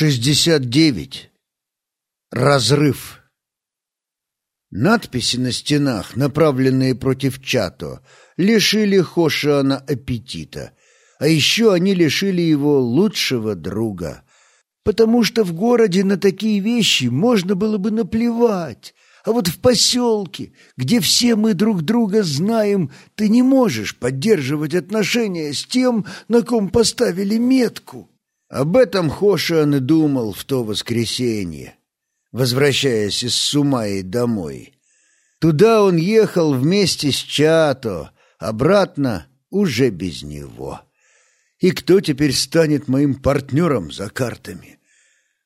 69. Разрыв. Надписи на стенах, направленные против Чато, лишили Хошиана аппетита, а еще они лишили его лучшего друга, потому что в городе на такие вещи можно было бы наплевать, а вот в поселке, где все мы друг друга знаем, ты не можешь поддерживать отношения с тем, на ком поставили метку. Об этом Хошиан и думал в то воскресенье, возвращаясь из Сумаи домой. Туда он ехал вместе с Чато, обратно уже без него. И кто теперь станет моим партнером за картами?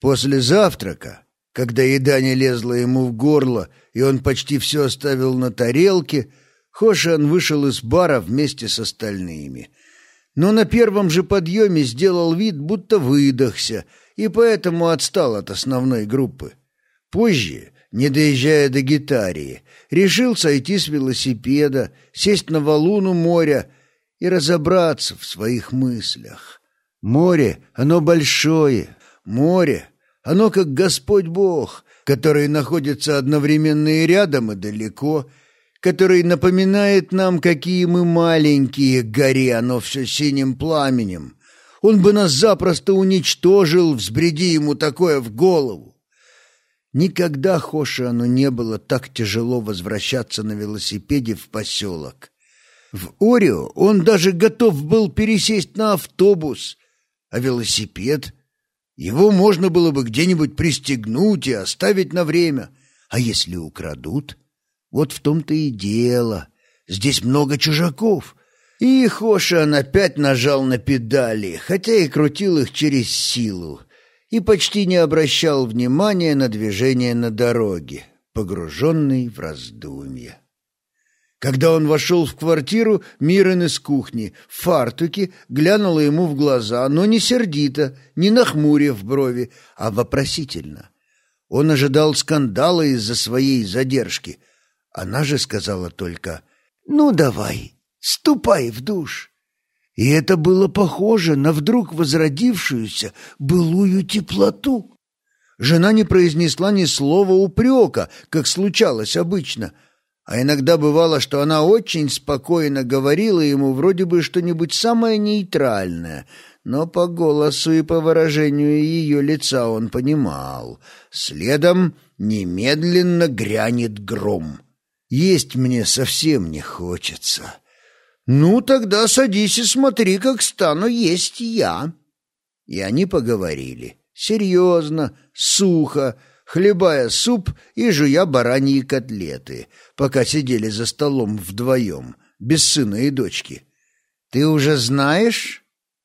После завтрака, когда еда не лезла ему в горло, и он почти все оставил на тарелке, Хошиан вышел из бара вместе с остальными — но на первом же подъеме сделал вид, будто выдохся, и поэтому отстал от основной группы. Позже, не доезжая до гитарии, решил сойти с велосипеда, сесть на валуну моря и разобраться в своих мыслях. Море, оно большое, море, оно как Господь Бог, который находится одновременно и рядом, и далеко, который напоминает нам, какие мы маленькие, горе оно все синим пламенем. Он бы нас запросто уничтожил, взбреди ему такое в голову. Никогда Хошиану не было так тяжело возвращаться на велосипеде в поселок. В Орио он даже готов был пересесть на автобус, а велосипед... Его можно было бы где-нибудь пристегнуть и оставить на время. А если украдут? Вот в том-то и дело. Здесь много чужаков. И Хошан опять нажал на педали, хотя и крутил их через силу, и почти не обращал внимания на движение на дороге, погруженный в раздумья. Когда он вошел в квартиру, Мирен из кухни, в фартуке, глянула ему в глаза, но не сердито, не нахмурив брови, а вопросительно. Он ожидал скандала из-за своей задержки — она же сказала только «Ну, давай, ступай в душ». И это было похоже на вдруг возродившуюся былую теплоту. Жена не произнесла ни слова упрека, как случалось обычно, а иногда бывало, что она очень спокойно говорила ему вроде бы что-нибудь самое нейтральное, но по голосу и по выражению ее лица он понимал. Следом немедленно грянет гром. Есть мне совсем не хочется. Ну, тогда садись и смотри, как стану есть я. И они поговорили. Серьезно, сухо, хлебая суп и жуя бараньи котлеты, пока сидели за столом вдвоем, без сына и дочки. «Ты уже знаешь?»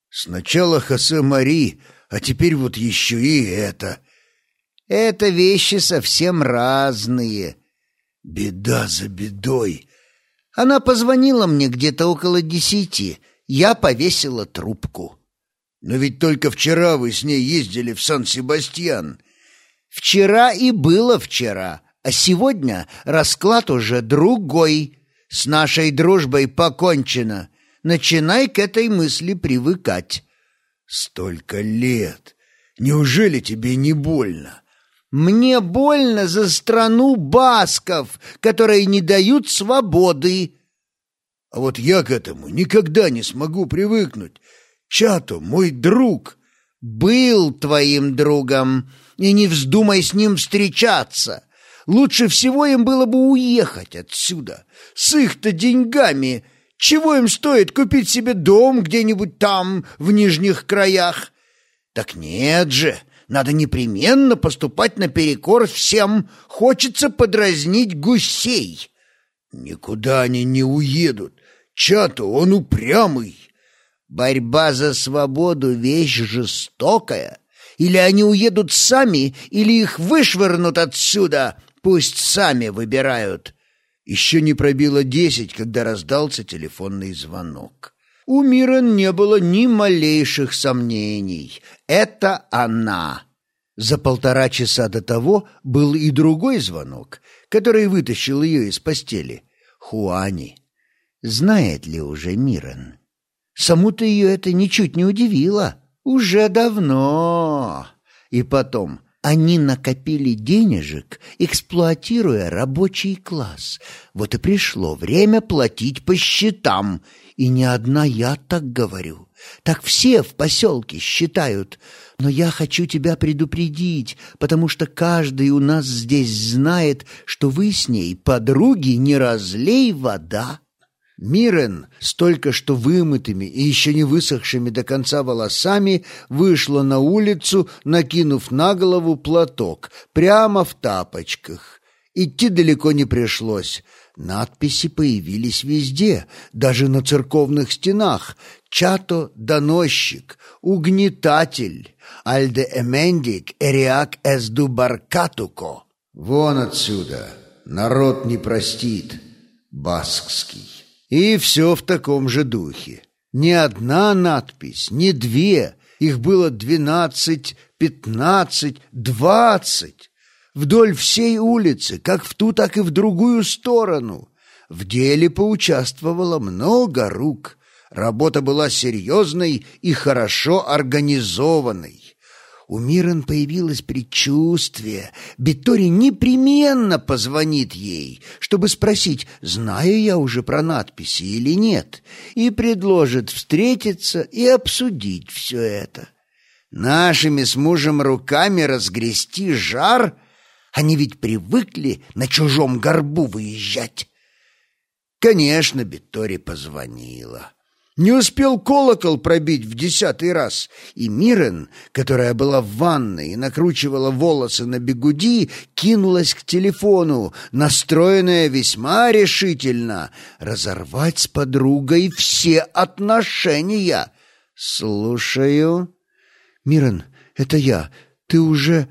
«Сначала Хосе Мари, а теперь вот еще и это». «Это вещи совсем разные», Беда за бедой. Она позвонила мне где-то около десяти. Я повесила трубку. Но ведь только вчера вы с ней ездили в Сан-Себастьян. Вчера и было вчера, а сегодня расклад уже другой. С нашей дружбой покончено. Начинай к этой мысли привыкать. Столько лет. Неужели тебе не больно? Мне больно за страну басков, которые не дают свободы. А вот я к этому никогда не смогу привыкнуть. Чато, мой друг, был твоим другом, и не вздумай с ним встречаться. Лучше всего им было бы уехать отсюда. С их-то деньгами. Чего им стоит купить себе дом где-нибудь там, в нижних краях? Так нет же, надо непременно поступать наперекор всем. Хочется подразнить гусей. Никуда они не уедут. Чато, он упрямый. Борьба за свободу — вещь жестокая. Или они уедут сами, или их вышвырнут отсюда. Пусть сами выбирают. Еще не пробило десять, когда раздался телефонный звонок. У Мирон не было ни малейших сомнений. Это она. За полтора часа до того был и другой звонок, который вытащил ее из постели. Хуани. Знает ли уже Мирон? Саму-то ее это ничуть не удивило. Уже давно. И потом, они накопили денежек, эксплуатируя рабочий класс. Вот и пришло время платить по счетам. И не одна я так говорю. Так все в поселке считают. Но я хочу тебя предупредить, потому что каждый у нас здесь знает, что вы с ней подруги не разлей вода. Мирен с только что вымытыми и еще не высохшими до конца волосами вышла на улицу, накинув на голову платок, прямо в тапочках. Идти далеко не пришлось. Надписи появились везде, даже на церковных стенах. «Чато – доносчик», «Угнетатель», «Альде эмендик эриак эсду баркатуко». «Вон отсюда! Народ не простит!» Баскский. И все в таком же духе. Ни одна надпись, ни две. Их было двенадцать, пятнадцать, двадцать. Вдоль всей улицы, как в ту, так и в другую сторону. В деле поучаствовало много рук. Работа была серьезной и хорошо организованной. У Мирон появилось предчувствие. Беттори непременно позвонит ей, чтобы спросить, знаю я уже про надписи или нет, и предложит встретиться и обсудить все это. Нашими с мужем руками разгрести жар? Они ведь привыкли на чужом горбу выезжать. Конечно, Беттори позвонила. Не успел колокол пробить в десятый раз, и Мирен, которая была в ванной и накручивала волосы на бегуди, кинулась к телефону, настроенная весьма решительно разорвать с подругой все отношения. «Слушаю». «Мирен, это я. Ты уже...»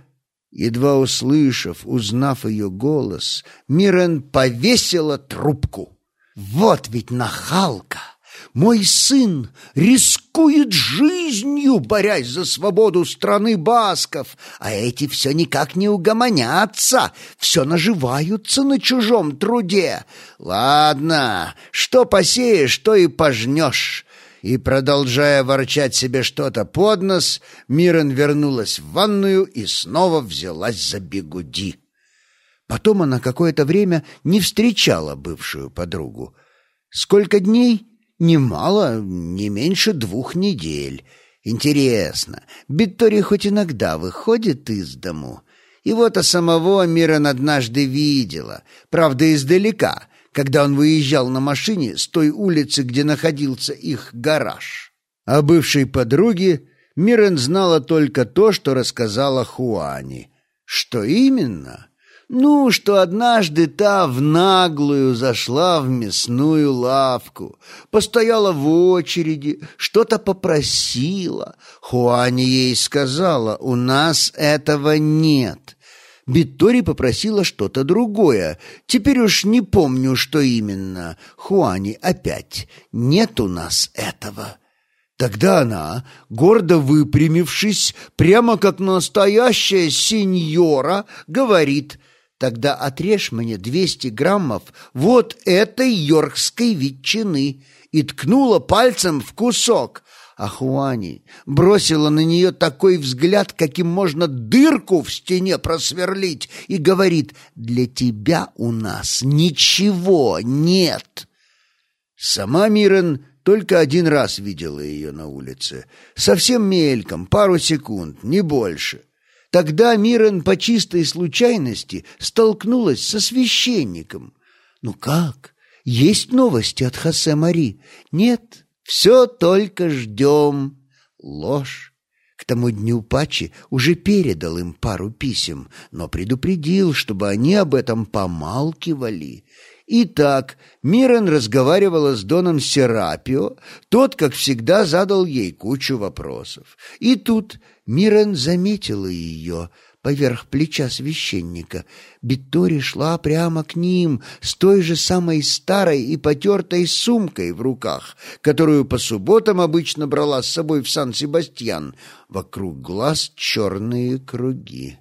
Едва услышав, узнав ее голос, Мирен повесила трубку. «Вот ведь нахалка!» Мой сын рискует жизнью, борясь за свободу страны басков, а эти все никак не угомонятся, все наживаются на чужом труде. Ладно, что посеешь, то и пожнешь». И, продолжая ворчать себе что-то под нос, Мирон вернулась в ванную и снова взялась за бегуди. Потом она какое-то время не встречала бывшую подругу. Сколько дней? Немало, не меньше двух недель. Интересно, Биттори хоть иногда выходит из дому? Его-то самого Мирен однажды видела, правда, издалека, когда он выезжал на машине с той улицы, где находился их гараж. О бывшей подруге Мирен знала только то, что рассказала Хуани. Что именно? Ну, что однажды та в наглую зашла в мясную лавку, постояла в очереди, что-то попросила. Хуани ей сказала, у нас этого нет. Биттори попросила что-то другое. Теперь уж не помню, что именно. Хуани опять, нет у нас этого. Тогда она, гордо выпрямившись, прямо как настоящая сеньора, говорит – Тогда отрежь мне двести граммов вот этой йоркской ветчины и ткнула пальцем в кусок. А Хуани бросила на нее такой взгляд, каким можно дырку в стене просверлить, и говорит, «Для тебя у нас ничего нет». Сама Мирен только один раз видела ее на улице. Совсем мельком, пару секунд, не больше. Тогда Мирон по чистой случайности столкнулась со священником. «Ну как? Есть новости от Хосе Мари?» «Нет, все только ждем». Ложь. К тому дню Пачи уже передал им пару писем, но предупредил, чтобы они об этом помалкивали. Итак, Мирон разговаривала с Доном Серапио, тот, как всегда, задал ей кучу вопросов. И тут Мирен заметила ее поверх плеча священника. Биттори шла прямо к ним с той же самой старой и потертой сумкой в руках, которую по субботам обычно брала с собой в Сан-Себастьян. Вокруг глаз черные круги.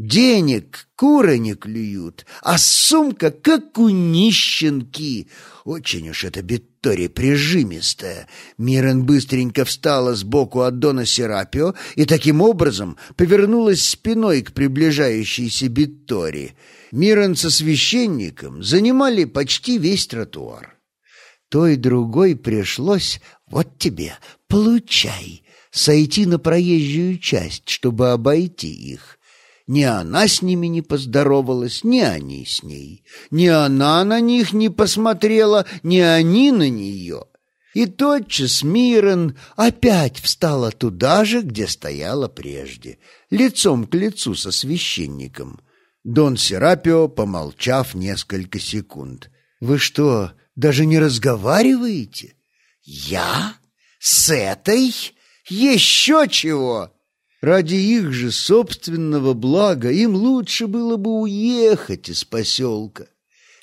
Денег куры не клюют, а сумка как у нищенки. Очень уж эта Биттори прижимистая. Мирен быстренько встала сбоку от Дона Серапио и таким образом повернулась спиной к приближающейся Беттори. Мирен со священником занимали почти весь тротуар. Той другой пришлось «вот тебе, получай» сойти на проезжую часть, чтобы обойти их. Ни она с ними не поздоровалась, ни они с ней. Ни она на них не посмотрела, ни они на нее. И тотчас Мирон опять встала туда же, где стояла прежде, лицом к лицу со священником. Дон Серапио, помолчав несколько секунд. «Вы что, даже не разговариваете?» «Я? С этой? Еще чего?» Ради их же собственного блага им лучше было бы уехать из поселка.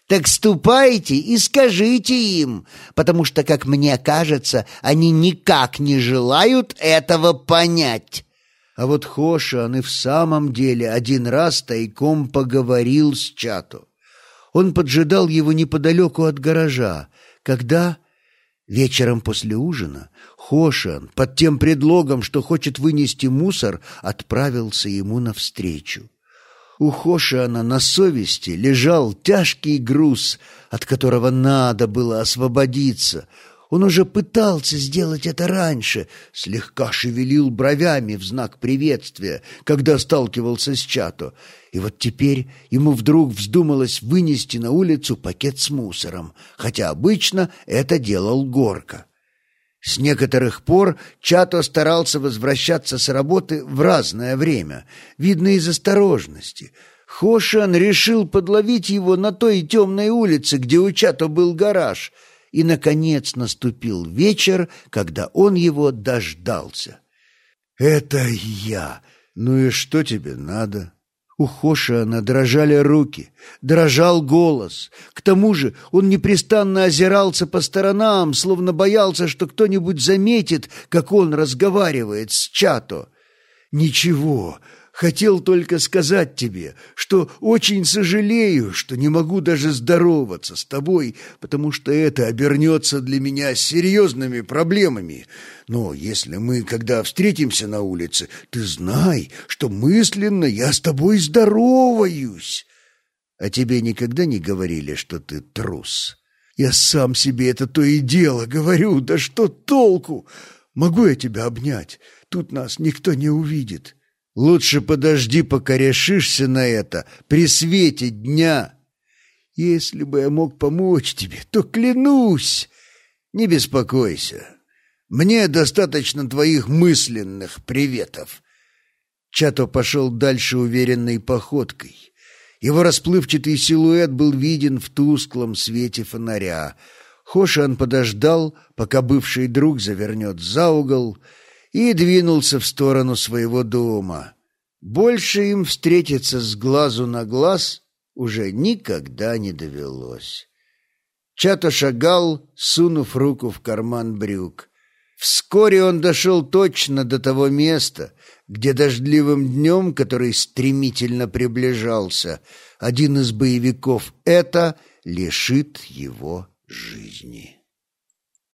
Так ступайте и скажите им, потому что, как мне кажется, они никак не желают этого понять. А вот Хошан и в самом деле один раз тайком поговорил с Чато. Он поджидал его неподалеку от гаража, когда вечером после ужина Хошан под тем предлогом, что хочет вынести мусор, отправился ему навстречу. У Хошана на совести лежал тяжкий груз, от которого надо было освободиться. Он уже пытался сделать это раньше, слегка шевелил бровями в знак приветствия, когда сталкивался с Чато. И вот теперь ему вдруг вздумалось вынести на улицу пакет с мусором, хотя обычно это делал Горка. С некоторых пор Чато старался возвращаться с работы в разное время, видно из осторожности. Хошан решил подловить его на той темной улице, где у Чато был гараж, и, наконец, наступил вечер, когда он его дождался. «Это я! Ну и что тебе надо?» У Хошиана дрожали руки, дрожал голос. К тому же он непрестанно озирался по сторонам, словно боялся, что кто-нибудь заметит, как он разговаривает с Чато. «Ничего, Хотел только сказать тебе, что очень сожалею, что не могу даже здороваться с тобой, потому что это обернется для меня серьезными проблемами. Но если мы, когда встретимся на улице, ты знай, что мысленно я с тобой здороваюсь. А тебе никогда не говорили, что ты трус? Я сам себе это то и дело говорю, да что толку? Могу я тебя обнять? Тут нас никто не увидит». Лучше подожди, пока решишься на это при свете дня. Если бы я мог помочь тебе, то клянусь. Не беспокойся. Мне достаточно твоих мысленных приветов. Чато пошел дальше уверенной походкой. Его расплывчатый силуэт был виден в тусклом свете фонаря. Хошан подождал, пока бывший друг завернет за угол, и двинулся в сторону своего дома. Больше им встретиться с глазу на глаз уже никогда не довелось. Чато шагал, сунув руку в карман брюк. Вскоре он дошел точно до того места, где дождливым днем, который стремительно приближался, один из боевиков это лишит его жизни.